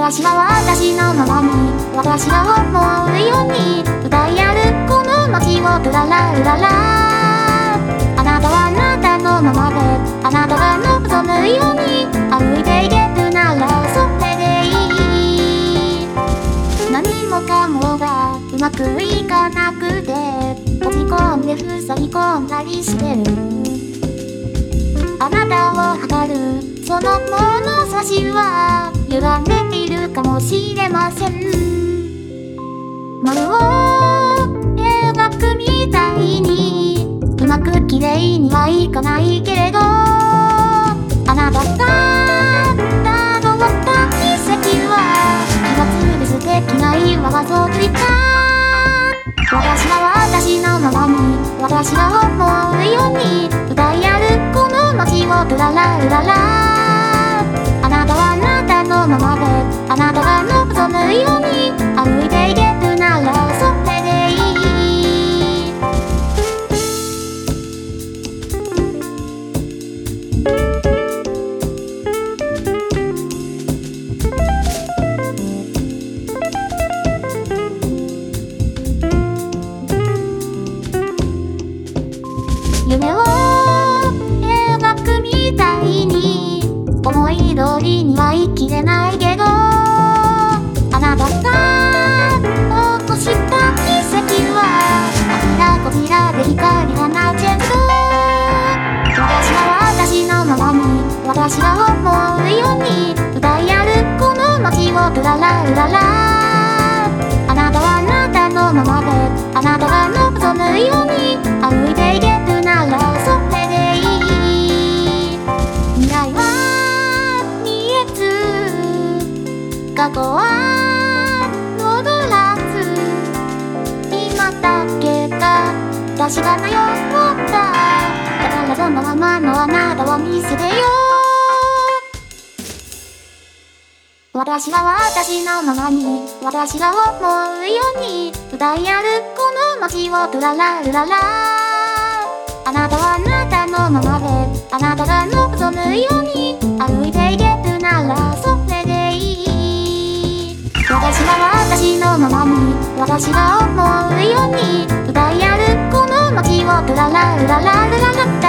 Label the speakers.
Speaker 1: 私は私のままに私が思うように歌い歩くこの街をトララララあなたはあなたのままであなたが望むように歩いていけるならそれでいい。何もかもがうまくいかなくて飛び込んで塞ぎ込んだりしてるあなたを測るその物差しは歪んでかもしれません。丸を描くみたいにうまく綺麗にはいかないけれどあなたがたどった奇跡は気がつく素敵な岩がそついた私は私のままに私が思うように歌い歩くこの街をトララララあなたが望むように歩いていけるならそれでいい夢を描くみたいに思い通りには生きれないけど私が思うように歌い歩くこの街をトララララあなたはあなたのままであなたが望むように歩いていけるならそれでいい未来は見えず過去は戻らず。今だけが確かなようだだからそのままのあなたを見せてよ。私は私のままに私が思うように歌い歩るこの街をトララルララ。あなたはあなたのままであなたが望むように歩いていけるならそれでいい。私は私のままに私が思うように歌い歩るこの街をトララルラララララ。